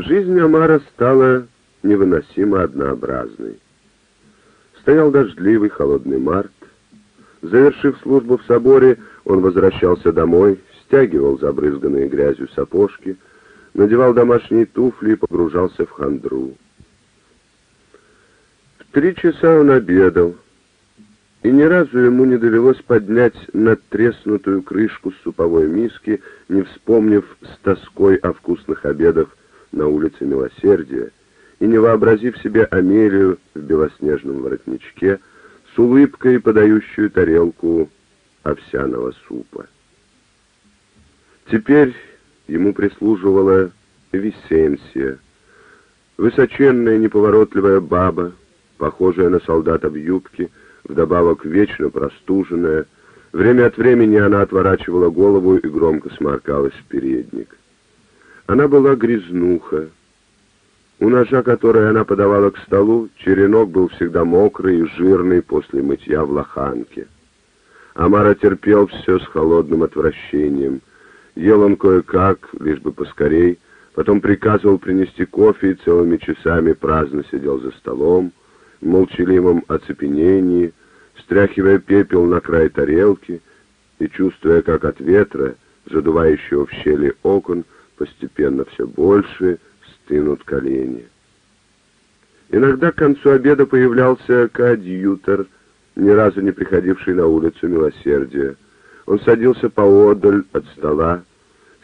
Жизнь Амара стала невыносимо однообразной. Стоял дождливый холодный март. Завершив службу в соборе, он возвращался домой, стягивал забрызганные грязью сапожки, надевал домашние туфли и погружался в хандру. В три часа он обедал, и ни разу ему не довелось поднять надтреснутую крышку суповой миски, не вспомнив с тоской о вкусных обедах на улице Милосердия, и не вообразив себе Амелию в белоснежном воротничке, с улыбкой подающую тарелку овсяного супа. Теперь ему прислуживала Висенсия, высоченная неповоротливая баба, похожая на солдата в юбке, вдобавок вечно простуженная. Время от времени она отворачивала голову и громко сморкалась в передник. Она была грязнуха. У ножа, который она подавала к столу, черенок был всегда мокрый и жирный после мытья в лоханке. Амара терпел все с холодным отвращением. Ел он кое-как, лишь бы поскорей, потом приказывал принести кофе и целыми часами праздно сидел за столом, в молчаливом оцепенении, стряхивая пепел на край тарелки и чувствуя, как от ветра, задувающего в щели окон, постепенно все больше стынут колени. Иногда к концу обеда появлялся коадьютор, ни разу не приходивший на улицу Милосердия. Он садился поодаль от стола,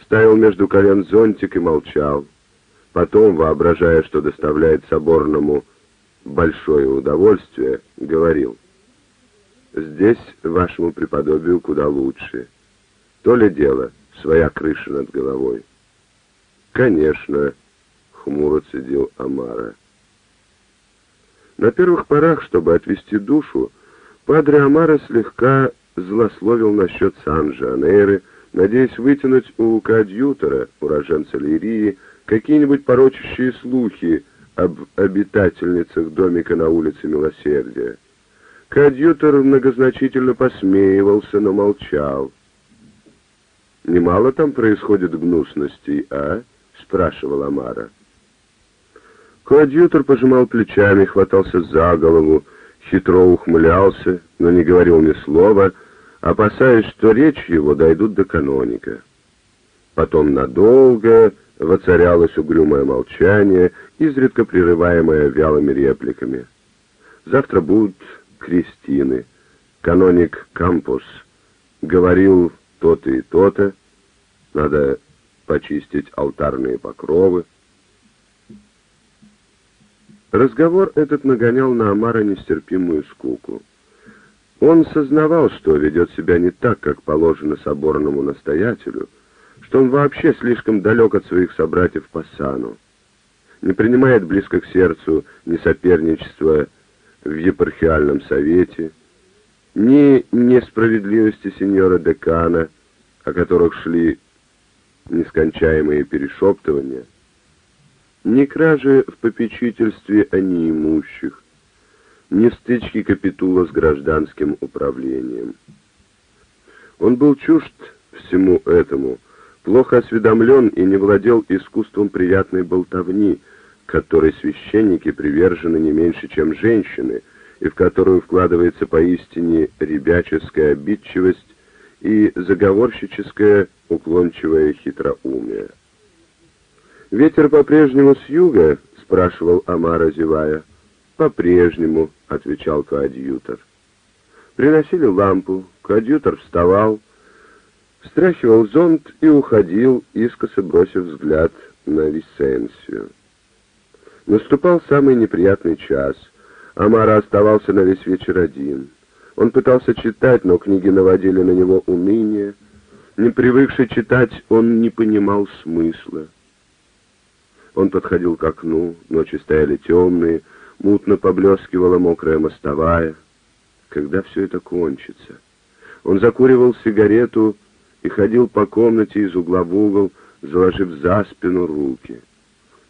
ставил между колен зонтик и молчал. Потом, воображая, что доставляет соборному большое удовольствие, говорил, «Здесь вашему преподобию куда лучше. То ли дело, своя крыша над головой». «Конечно», — хмуро цедил Амара. На первых порах, чтобы отвести душу, Падре Амара слегка злословил насчет Сан-Жанейры, надеясь вытянуть у коадьютора, уроженца Лирии, какие-нибудь порочащие слухи об обитательницах домика на улице Милосердия. Коадьютор многозначительно посмеивался, но молчал. «Немало там происходит гнусностей, а?» Спрашивал Амара. Коадьютор пожимал плечами, хватался за голову, хитро ухмылялся, но не говорил ни слова, опасаясь, что речь его дойдут до каноника. Потом надолго воцарялось угрюмое молчание, изредка прерываемое вялыми репликами. Завтра будут крестины. Каноник Кампус говорил то-то и то-то. Надо почистить алтарные покровы. Разговор этот нагонял на Амара нестерпимую скуку. Он сознавал, что ведет себя не так, как положено соборному настоятелю, что он вообще слишком далек от своих собратьев по сану, не принимает близко к сердцу ни соперничества в епархиальном совете, ни несправедливости сеньора декана, о которых шли нескончаемые перешептывания, ни кражи в попечительстве о неимущих, ни стычки капитула с гражданским управлением. Он был чужд всему этому, плохо осведомлен и не владел искусством приятной болтовни, которой священники привержены не меньше, чем женщины, и в которую вкладывается поистине ребяческая обидчивость и заговорщическое уклончивое хитроумие. «Ветер по-прежнему с юга?» — спрашивал Амара, зевая. «По-прежнему», — отвечал коадьютор. Приносили лампу, коадьютор вставал, стряхивал зонт и уходил, искоса бросив взгляд на Висенсию. Наступал самый неприятный час. Амара оставался на весь вечер один. Он пытался читать, но книги наводили на него уныние. Не привыкший читать, он не понимал смысла. Он подходил к окну, ночи стояли темные, мутно поблескивала мокрая мостовая. Когда все это кончится? Он закуривал сигарету и ходил по комнате из угла в угол, заложив за спину руки.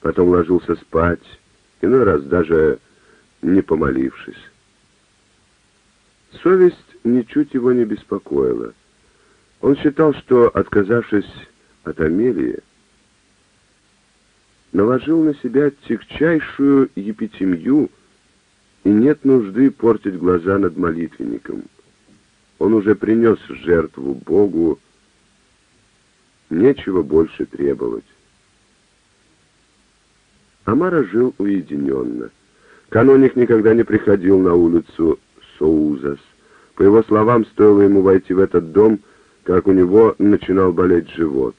Потом ложился спать, иной раз даже не помолившись. Совесть ничуть его не беспокоила. Он считал, что, отказавшись от Амелии, наложил на себя тягчайшую епитемью, и нет нужды портить глаза над молитвенником. Он уже принес жертву Богу, нечего больше требовать. Амара жил уединенно. Каноник никогда не приходил на улицу Соузас. По его словам, стоило ему войти в этот дом, как у него начинал болеть живот.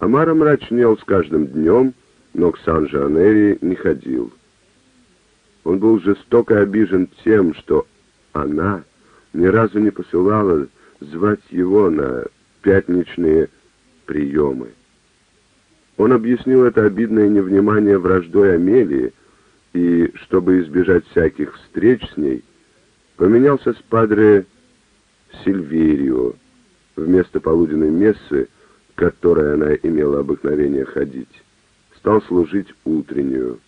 Амара мрачнел с каждым днем, но к Сан-Жанери не ходил. Он был жестоко обижен тем, что она ни разу не посылала звать его на пятничные приемы. Он объяснил это обидное невнимание враждой Амелии, и, чтобы избежать всяких встреч с ней, поменялся с падре Сильверио вместо полуденной мессы, которой она имела обыкновение ходить, стал служить утреннюю,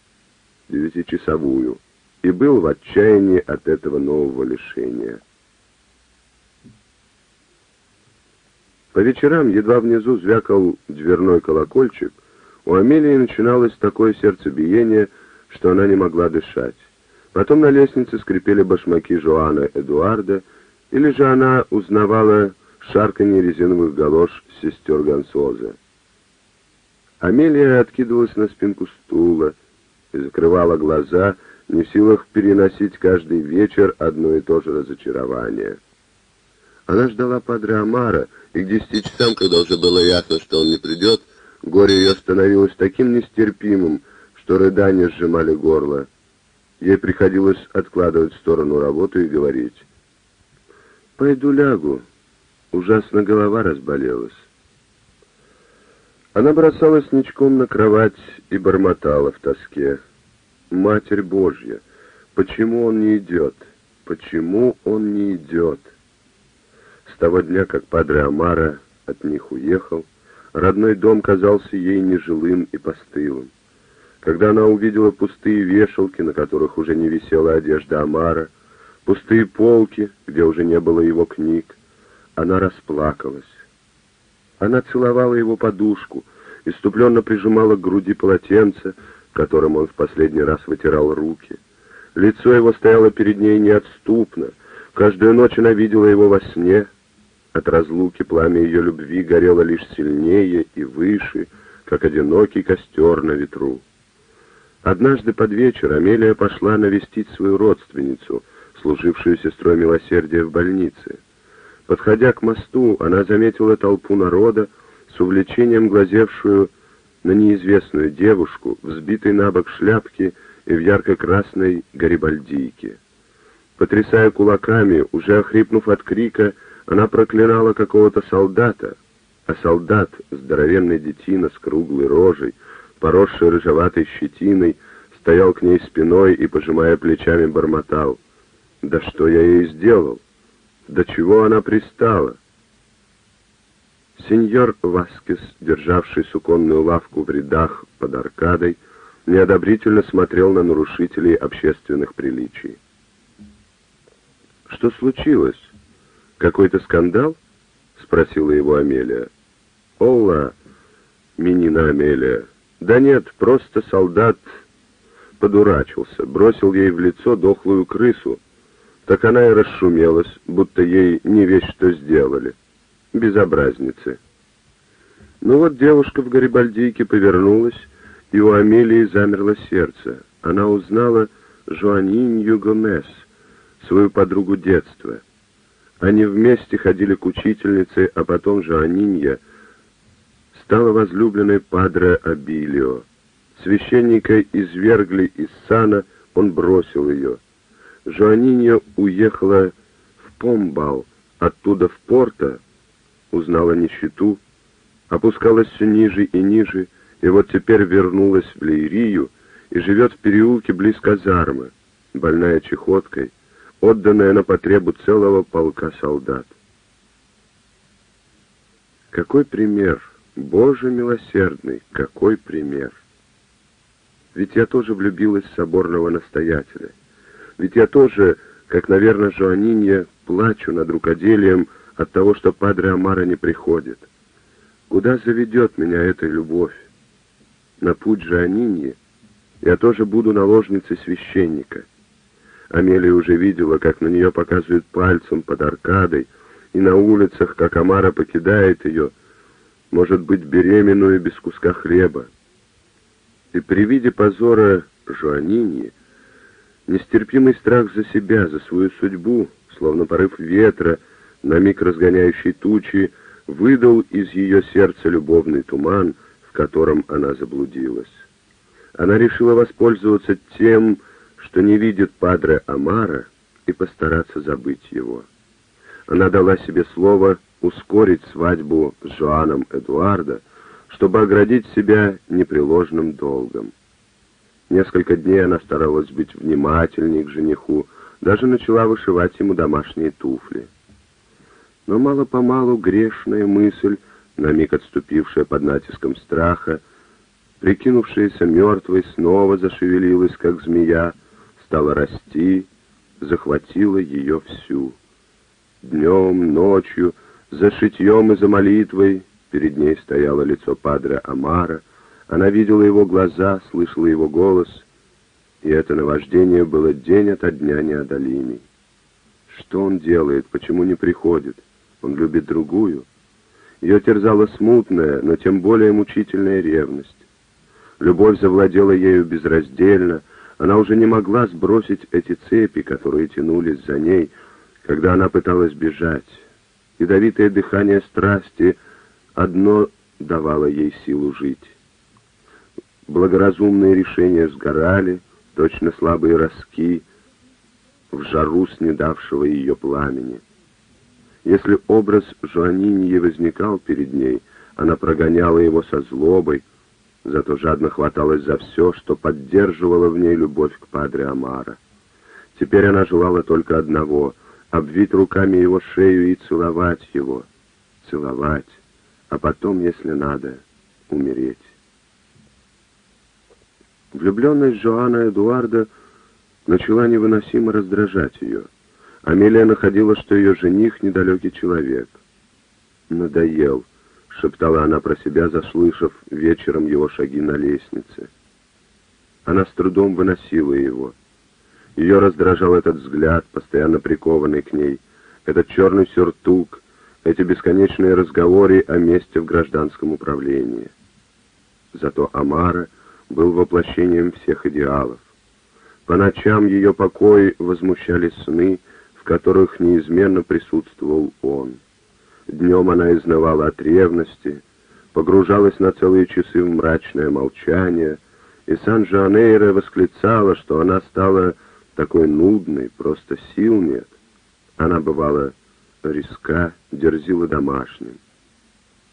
девятичасовую, и был в отчаянии от этого нового лишения. По вечерам, едва внизу звякал дверной колокольчик, у Амелии начиналось такое сердцебиение, что она не могла дышать. Потом на лестнице скрипели башмаки Жоана Эдуарда, или же она узнавала шарканье резиновых галош сестер Гансоза. Амелия откидывалась на спинку стула и закрывала глаза, не в силах переносить каждый вечер одно и то же разочарование. Она ждала Падре Амара, и к десяти часам, когда уже было ясно, что он не придет, горе ее становилось таким нестерпимым, что рыдания сжимали горло. Ей приходилось откладывать в сторону работу и говорить. «Пойду лягу. Ужасно голова разболелась». Она бросалась ничком на кровать и бормотала в тоске. «Матерь Божья! Почему он не идет? Почему он не идет?» С того дня, как Падре Амара от них уехал, родной дом казался ей нежилым и постылым. Когда она увидела пустые вешалки, на которых уже не висела одежда Амара, пустые полки, где уже не было его книг, она расплакалась. Она целовала его подушку, иступленно прижимала к груди полотенце, которым он в последний раз вытирал руки. Лицо его стояло перед ней неотступно. Каждую ночь она видела его во сне. От разлуки пламя ее любви горело лишь сильнее и выше, как одинокий костер на ветру. Однажды под вечер Амелия пошла навестить свою родственницу, служившую сестрой милосердия в больнице. Подходя к мосту, она заметила толпу народа, с увлечением глазевшую на неизвестную девушку, взбитой на бок шляпки и в ярко-красной гарибальдийке. Потрясая кулаками, уже охрипнув от крика, она проклинала какого-то солдата, а солдат, здоровенный детина с круглой рожей, поросший рыжеватой щетиной, стоял к ней спиной и, пожимая плечами, бормотал. «Да что я ей сделал? До чего она пристала?» Сеньор Васкес, державший суконную лавку в рядах под аркадой, неодобрительно смотрел на нарушителей общественных приличий. «Что случилось? Какой-то скандал?» — спросила его Амелия. «Олла, минина Амелия, да нет, просто солдат подурачился, бросил ей в лицо дохлую крысу. Так она и расшумелась, будто ей не весь что сделали. Безобразницы. Ну вот девушка в Гарибальдийке повернулась, и у Амелии замерло сердце. Она узнала Жуанинью Гомес, свою подругу детства. Они вместе ходили к учительнице, а потом Жуанинья — стала возлюбленной Падре Абилио. Священника извергли из сана, он бросил ее. Жуанинья уехала в Помбал, оттуда в Порто, узнала нищету, опускалась все ниже и ниже, и вот теперь вернулась в Лейрию и живет в переулке близ казармы, больная чехоткой, отданная на потребу целого полка солдат. Какой пример Боже милосердный, какой пример! Ведь я тоже влюбилась в соборного настоятеля. Ведь я тоже, как, наверное, Жуанинья, плачу над рукоделием от того, что Падре Амара не приходит. Куда заведет меня эта любовь? на путь Жаниньи, я тоже буду наложницей священника. Амелия уже видела, как на нее показывают пальцем под аркадой, и на улицах, как Амара покидает ее, может быть, беременную без куска хлеба. И при виде позора Жуанини нестерпимый страх за себя, за свою судьбу, словно порыв ветра, на миг разгоняющий тучи, выдал из ее сердца любовный туман, в котором она заблудилась. Она решила воспользоваться тем, что не видит Падре Амара, и постараться забыть его. Она дала себе слово ускорить свадьбу с Жоаном Эдуарда, чтобы оградить себя непреложным долгом. Несколько дней она старалась быть внимательней к жениху, даже начала вышивать ему домашние туфли. Но мало-помалу грешная мысль, на миг отступившая под натиском страха, прикинувшаяся мертвой, снова зашевелилась, как змея, стала расти, захватила ее всю. Днем, ночью, за шитьем и за молитвой перед ней стояло лицо Падре Амара, она видела его глаза, слышала его голос, и это наваждение было день ото дня неодолимей. Что он делает, почему не приходит? Он любит другую. Ее терзала смутная, но тем более мучительная ревность. Любовь завладела ею безраздельно, она уже не могла сбросить эти цепи, которые тянулись за ней, когда она пыталась бежать. Ядовитое дыхание страсти одно давало ей силу жить. Благоразумные решения сгорали, точно слабые ростки, в жару снедавшего ее пламени. Если образ Жуаниньи возникал перед ней, она прогоняла его со злобой, зато жадно хваталась за все, что поддерживало в ней любовь к Падре Амара. Теперь она желала только одного — обвить руками его шею и целовать его. Целовать, а потом, если надо, умереть. Влюбленность Жоана Эдуарда начала невыносимо раздражать ее. Амелия находила, что ее жених — недалекий человек. «Надоел», — шептала она про себя, заслышав вечером его шаги на лестнице. Она с трудом выносила его. Ее раздражал этот взгляд, постоянно прикованный к ней, этот черный сюртук, эти бесконечные разговоры о месте в гражданском управлении. Зато Амара был воплощением всех идеалов. По ночам ее покой возмущали сны, в которых неизменно присутствовал он. Днем она изнывала от ревности, погружалась на целые часы в мрачное молчание, и Сан-Жанейро восклицала, что она стала такой нудной, просто сил нет. Она бывала риска, дерзила домашним.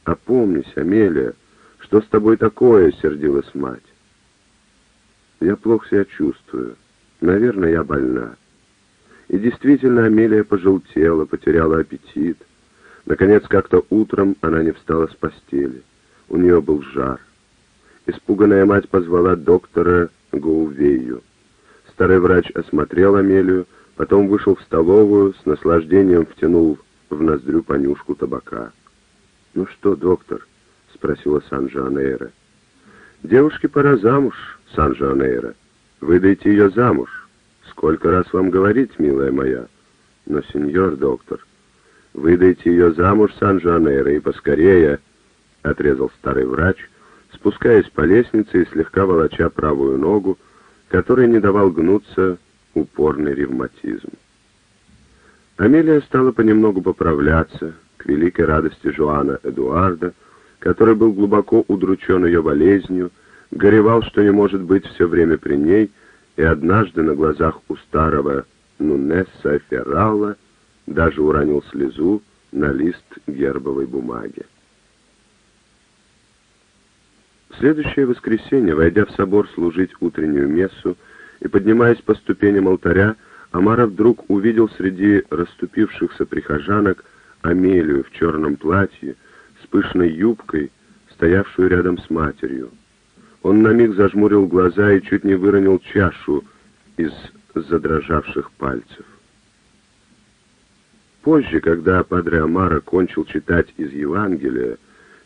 «Опомнись, Амелия, что с тобой такое?» — сердилась мать. «Я плохо себя чувствую. Наверное, я больна». И действительно, Амелия пожелтела, потеряла аппетит. Наконец, как-то утром она не встала с постели. У нее был жар. Испуганная мать позвала доктора Гоувею. Старый врач осмотрел Амелию, потом вышел в столовую, с наслаждением втянул в ноздрю понюшку табака. «Ну что, доктор?» — спросила Сан-Жанейра. «Девушке пора замуж, Сан-Жанейра. Выдайте ее замуж. Сколько раз вам говорить, милая моя? Но, сеньор доктор, выдайте ее замуж Сан-Жанейро и поскорее, — отрезал старый врач, спускаясь по лестнице и слегка волоча правую ногу, которой не давал гнуться упорный ревматизм. Амелия стала понемногу поправляться, к великой радости Жуана Эдуарда, который был глубоко удручен ее болезнью, горевал, что не может быть все время при ней, и однажды на глазах у старого Нунесса Феррала даже уронил слезу на лист гербовой бумаги. В следующее воскресенье, войдя в собор служить утреннюю мессу и поднимаясь по ступеням алтаря, Амара вдруг увидел среди расступившихся прихожанок Амелию в черном платье с пышной юбкой, стоявшую рядом с матерью. Он на миг зажмурил глаза и чуть не выронил чашу из задрожавших пальцев. Позже, когда Падре Амара кончил читать из Евангелия,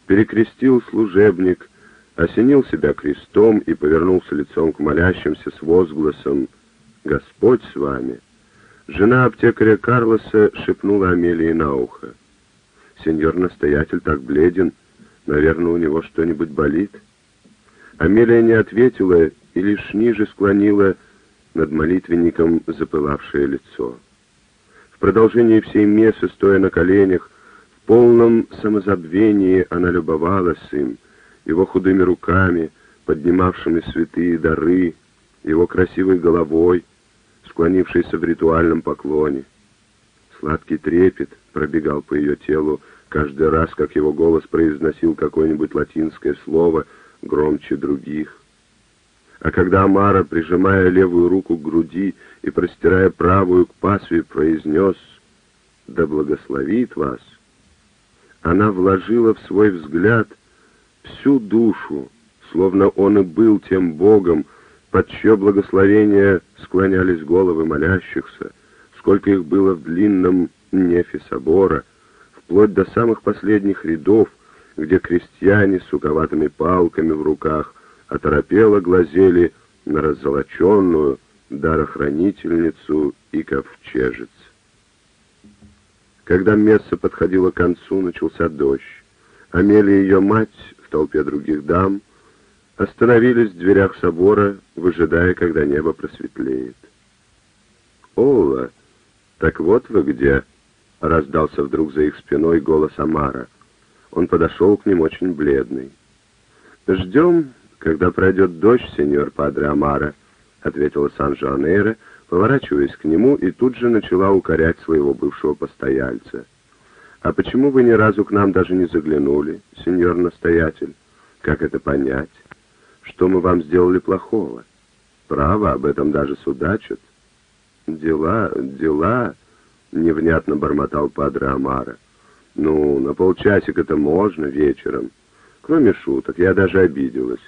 перекрестил служебник, осенил себя крестом и повернулся лицом к молящимся с возгласом «Господь с вами!» Жена аптекаря Карлоса шепнула Амелии на ухо. «Сеньор-настоятель так бледен, наверное, у него что-нибудь болит?» Амелия не ответила и лишь ниже склонила над молитвенником запылавшее лицо. В продолжении всей мессы, стоя на коленях, в полном самозабвении она любовалась им, его худыми руками, поднимавшими святые дары, его красивой головой, склонившейся в ритуальном поклоне. Сладкий трепет пробегал по ее телу каждый раз, как его голос произносил какое-нибудь латинское слово громче других. А когда Амара, прижимая левую руку к груди и простирая правую к пасве, произнес «Да благословит вас», она вложила в свой взгляд всю душу, словно он и был тем Богом, под чье благословение склонялись головы молящихся, сколько их было в длинном нефе собора, вплоть до самых последних рядов, где крестьяне с суковатыми палками в руках оторопело глазели на раззолоченную дарохранительницу и ковчежец. Когда место подходило к концу, начался дождь. Амелия и ее мать в толпе других дам — остановились в дверях собора, выжидая, когда небо просветлеет. «Ола, так вот вы где!» — раздался вдруг за их спиной голос Амара. Он подошел к ним очень бледный. «Ждем, когда пройдет дождь, сеньор Падре Амара», — ответила Сан-Жуанейро, поворачиваясь к нему, и тут же начала укорять своего бывшего постояльца. «А почему вы ни разу к нам даже не заглянули, сеньор-настоятель? Как это понять?» Что мы вам сделали плохого? Право, об этом даже судачат. Дела, дела, невнятно бормотал Падре Амара. Ну, на полчасика-то можно вечером. Кроме шуток, я даже обиделась.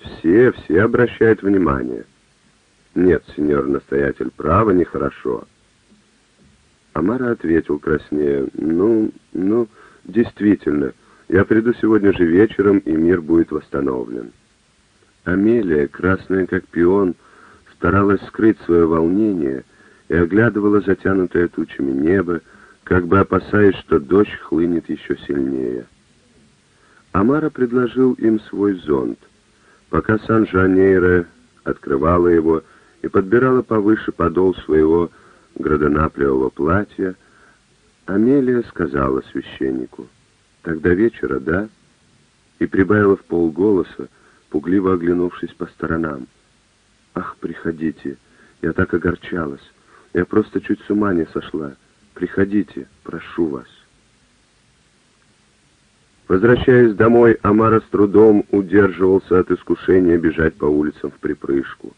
Все, все обращают внимание. Нет, сеньор настоятель, право нехорошо. Амара ответил краснее. Ну, ну, действительно, я приду сегодня же вечером, и мир будет восстановлен. Амелия, красная как пион, старалась скрыть свое волнение и оглядывала затянутое тучами небо, как бы опасаясь, что дождь хлынет еще сильнее. Амара предложил им свой зонт. Пока Сан-Жанейро открывала его и подбирала повыше подол своего градонаплевого платья, Амелия сказала священнику, «Тогда вечера, да?» и прибавила в полголоса, пугливо оглянувшись по сторонам. «Ах, приходите! Я так огорчалась! Я просто чуть с ума не сошла! Приходите, прошу вас!» Возвращаясь домой, Амара с трудом удерживался от искушения бежать по улицам в припрыжку.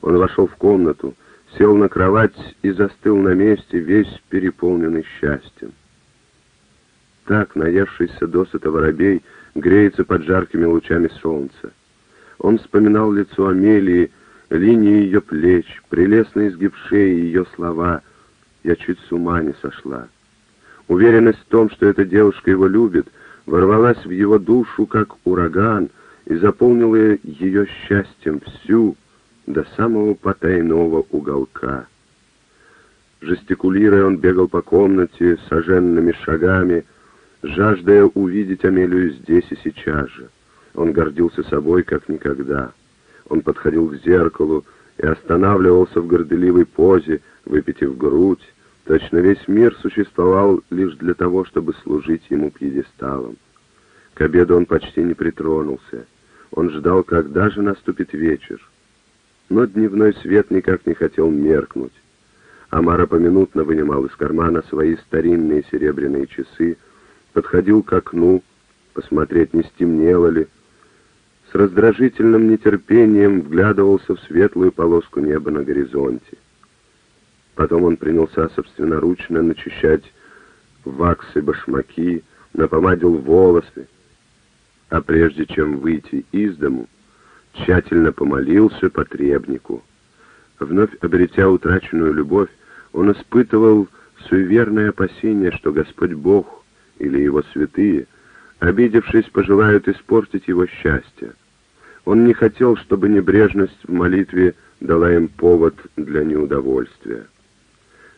Он вошел в комнату, сел на кровать и застыл на месте, весь переполненный счастьем. Так, наевшийся досыта воробей, греется под жаркими лучами солнца. Он вспоминал лицо Амелии, линии ее плеч, прелестный изгиб шеи ее слова. Я чуть с ума не сошла. Уверенность в том, что эта девушка его любит, ворвалась в его душу, как ураган, и заполнила ее счастьем всю, до самого потайного уголка. Жестикулируя, он бегал по комнате соженными шагами, жаждая увидеть Амелию здесь и сейчас же. Он гордился собой, как никогда. Он подходил к зеркалу и останавливался в горделивой позе, выпитив грудь. Точно весь мир существовал лишь для того, чтобы служить ему пьедесталом. К обеду он почти не притронулся. Он ждал, когда же наступит вечер. Но дневной свет никак не хотел меркнуть. Амара поминутно вынимал из кармана свои старинные серебряные часы, подходил к окну, посмотреть, не стемнело ли, с раздражительным нетерпением вглядывался в светлую полоску неба на горизонте. Потом он принялся собственноручно начищать ваксы башмаки, напомадил волосы, а прежде чем выйти из дому, тщательно помолился потребнику. Вновь обретя утраченную любовь, он испытывал суеверное опасение, что Господь Бог или его святые обидевшись, пожелают испортить его счастье. Он не хотел, чтобы небрежность в молитве дала им повод для неудовольствия.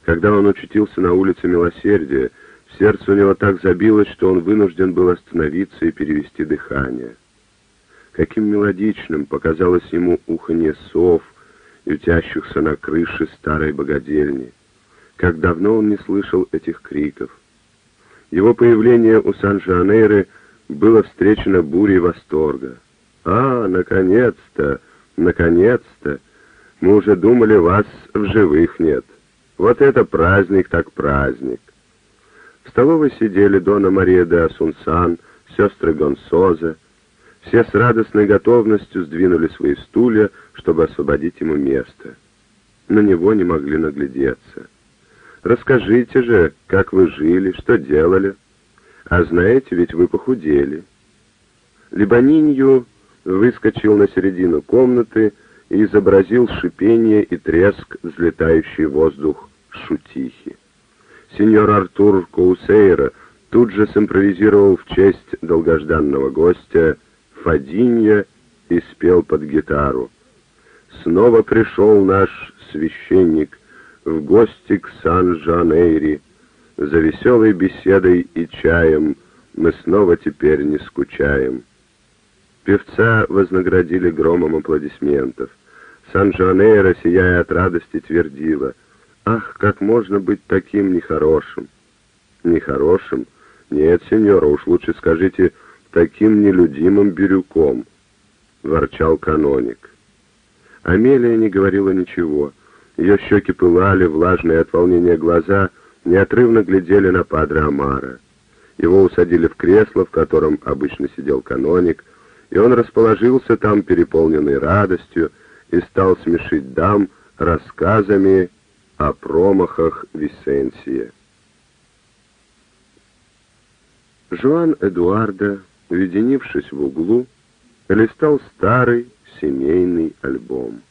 Когда он очутился на улице Милосердия, сердце у него так забилось, что он вынужден был остановиться и перевести дыхание. Каким мелодичным показалось ему уханье сов, ютящихся на крыше старой богадельни. Как давно он не слышал этих криков. Его появление у Сан-Жанейры было встречено бурей восторга. «А, наконец-то! Наконец-то! Мы уже думали, вас в живых нет. Вот это праздник так праздник!» В столовой сидели Дона Мария де Асунсан, сестры Гонсоза. Все с радостной готовностью сдвинули свои стулья, чтобы освободить ему место. На него не могли наглядеться. Расскажите же, как вы жили, что делали. А знаете, ведь вы похудели. Либанинью выскочил на середину комнаты и изобразил шипение и треск, взлетающий в воздух шутихи. Сеньор Артур Коусейра тут же симпровизировал в честь долгожданного гостя Фадинья и спел под гитару. Снова пришел наш священник — в гости к Сан-Жанейри. За веселой беседой и чаем мы снова теперь не скучаем. Певца вознаградили громом аплодисментов. Сан-Жанейра, сияя от радости, твердила, «Ах, как можно быть таким нехорошим!» «Нехорошим? Нет, сеньора, уж лучше скажите, таким нелюдимым бирюком», — ворчал каноник. Амелия не говорила ничего — ее щеки пылали, влажные от волнения глаза неотрывно глядели на Падре Амара. Его усадили в кресло, в котором обычно сидел каноник, и он расположился там, переполненный радостью, и стал смешить дам рассказами о промахах Висенсия. Жуан Эдуарда, уединившись в углу, листал старый семейный альбом.